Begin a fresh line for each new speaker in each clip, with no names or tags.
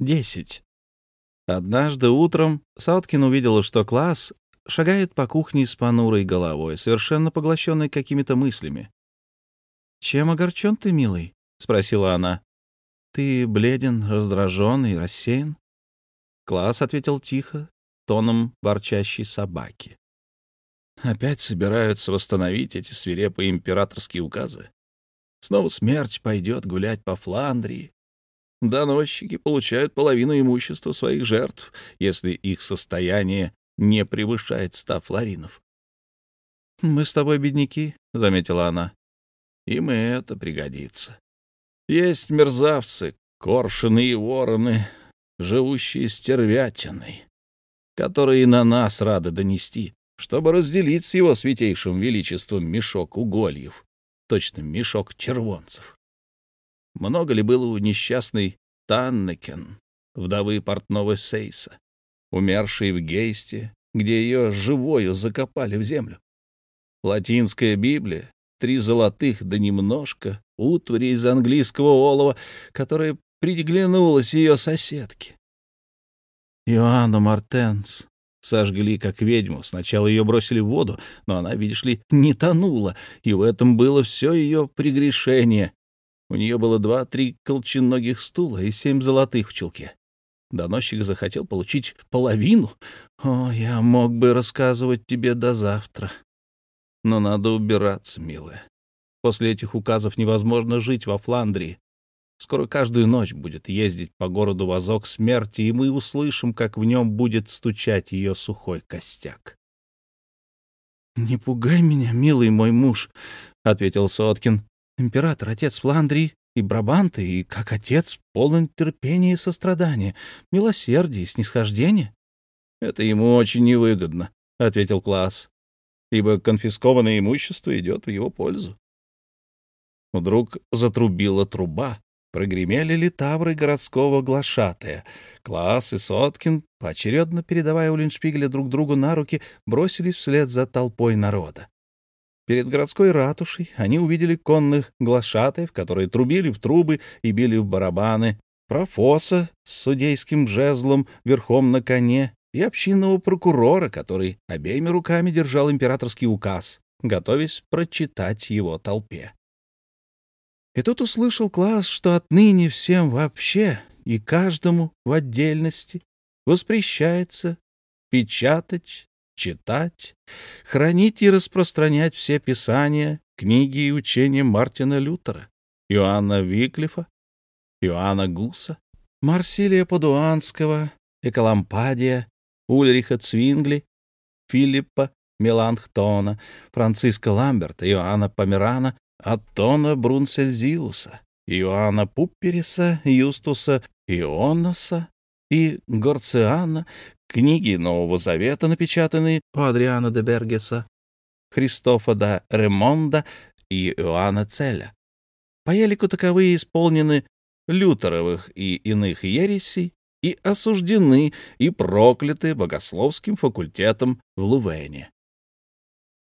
10. Однажды утром Сауткин увидела, что класс шагает по кухне с понурой головой, совершенно поглощенной какими-то мыслями. «Чем огорчен ты, милый?» — спросила она. «Ты бледен, раздражен и рассеян?» Класс ответил тихо, тоном ворчащей собаки. «Опять собираются восстановить эти свирепые императорские указы. Снова смерть пойдет гулять по Фландрии. Доносчики получают половину имущества своих жертв, если их состояние не превышает ста флоринов. — Мы с тобой бедняки, — заметила она. — Им и это пригодится. Есть мерзавцы, коршины и вороны, живущие стервятиной, которые на нас рады донести, чтобы разделить с его святейшим величеством мешок угольев, точно мешок червонцев. Много ли было у несчастной Таннекен, вдовы портного Сейса, умершей в Гейсте, где ее живою закопали в землю? Латинская Библия, три золотых да немножко, утвари из английского олова, которая приглянулась ее соседке. Иоанна Мартенс сожгли как ведьму. Сначала ее бросили в воду, но она, видишь ли, не тонула, и в этом было все ее прегрешение. У нее было два-три колченогих стула и семь золотых в чулке. Доносчик захотел получить половину. О, я мог бы рассказывать тебе до завтра. Но надо убираться, милая. После этих указов невозможно жить во Фландрии. Скоро каждую ночь будет ездить по городу вазок смерти, и мы услышим, как в нем будет стучать ее сухой костяк. — Не пугай меня, милый мой муж, — ответил Соткин. Император, отец Фландрии и Брабанта, и как отец полон терпения и сострадания, милосердия и снисхождения. — Это ему очень невыгодно, — ответил Класс, — ибо конфискованное имущество идет в его пользу. Вдруг затрубила труба, прогремели литавры городского глашатая. Класс и Соткин, поочередно передавая Уллиншпигеля друг другу на руки, бросились вслед за толпой народа. Перед городской ратушей они увидели конных глашатаев, которые трубили в трубы и били в барабаны, профоса с судейским жезлом верхом на коне и общинного прокурора, который обеими руками держал императорский указ, готовясь прочитать его толпе. И тут услышал класс, что отныне всем вообще и каждому в отдельности воспрещается печатать читать, хранить и распространять все писания, книги и учения Мартина Лютера, Иоанна Виклифа, Иоанна Гуса, Марсилия Падуанского, Экалампадия, Ульриха Цвингли, Филиппа Меланхтона, Франциска Ламберта, Иоанна Померана, Аттона Брунцельзиуса, Иоанна Пуппериса, Юстуса Ионоса и Горциана, Книги Нового Завета, напечатанные у Адриана де Бергеса, Христофа да Ремонда и Иоанна Целя. По елику таковые исполнены лютеровых и иных ересей и осуждены и прокляты богословским факультетом в Лувене.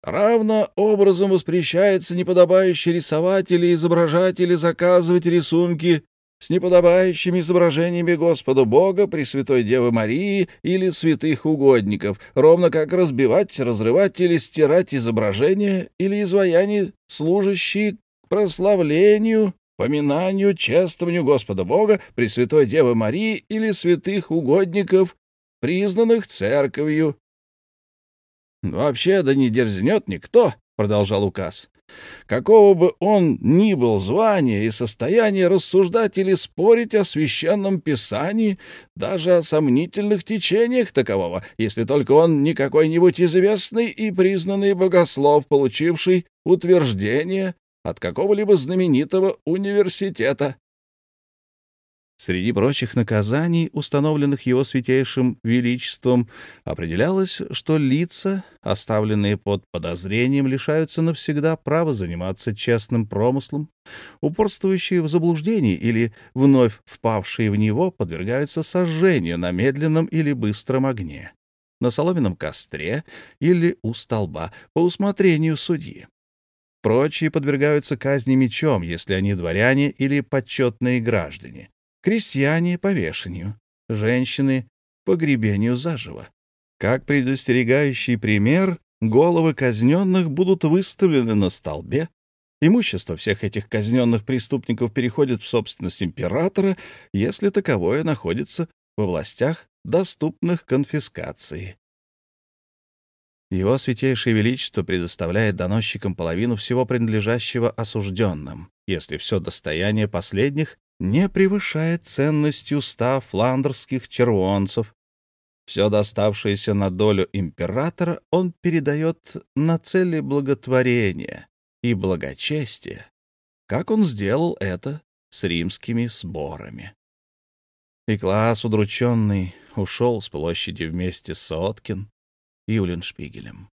Равно образом воспрещается неподобающе рисовать или изображать или заказывать рисунки с неподобающими изображениями Господа Бога, Пресвятой Девы Марии или святых угодников, ровно как разбивать, разрывать или стирать изображения или изваяния, служащие прославлению, поминанию, чествованию Господа Бога, Пресвятой Девы Марии или святых угодников, признанных церковью. «Вообще да не дерзнет никто», — продолжал указ, какого бы он ни был звания и состояния рассуждать или спорить о священном писании, даже о сомнительных течениях такового, если только он не какой-нибудь известный и признанный богослов, получивший утверждение от какого-либо знаменитого университета. Среди прочих наказаний, установленных его святейшим величеством, определялось, что лица, оставленные под подозрением, лишаются навсегда права заниматься честным промыслом, упорствующие в заблуждении или вновь впавшие в него подвергаются сожжению на медленном или быстром огне, на соломенном костре или у столба по усмотрению судьи. Прочие подвергаются казни мечом, если они дворяне или почетные граждане крестьяне — повешению, женщины погребению заживо. Как предостерегающий пример, головы казненных будут выставлены на столбе, Имущество всех этих казненных преступников переходит в собственность императора, если таковое находится в областях, доступных конфискации. Его Святейшее Величество предоставляет доносчикам половину всего принадлежащего осужденным, если все достояние последних не превышает ценностью ста фландерских червонцев. Все доставшееся на долю императора он передает на цели благотворения и благочестия, как он сделал это с римскими сборами. И класс удрученный ушел с площади вместе с Соткин и Уллиншпигелем.